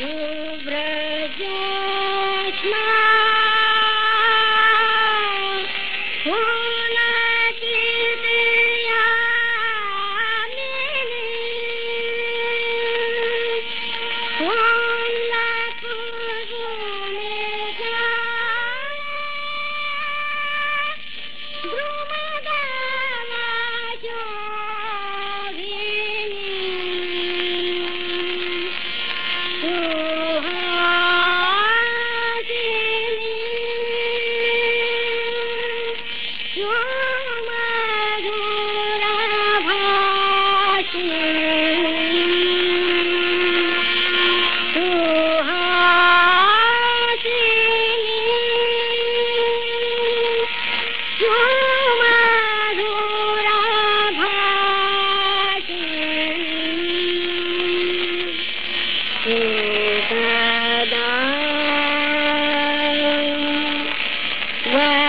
Vraj Goodbye.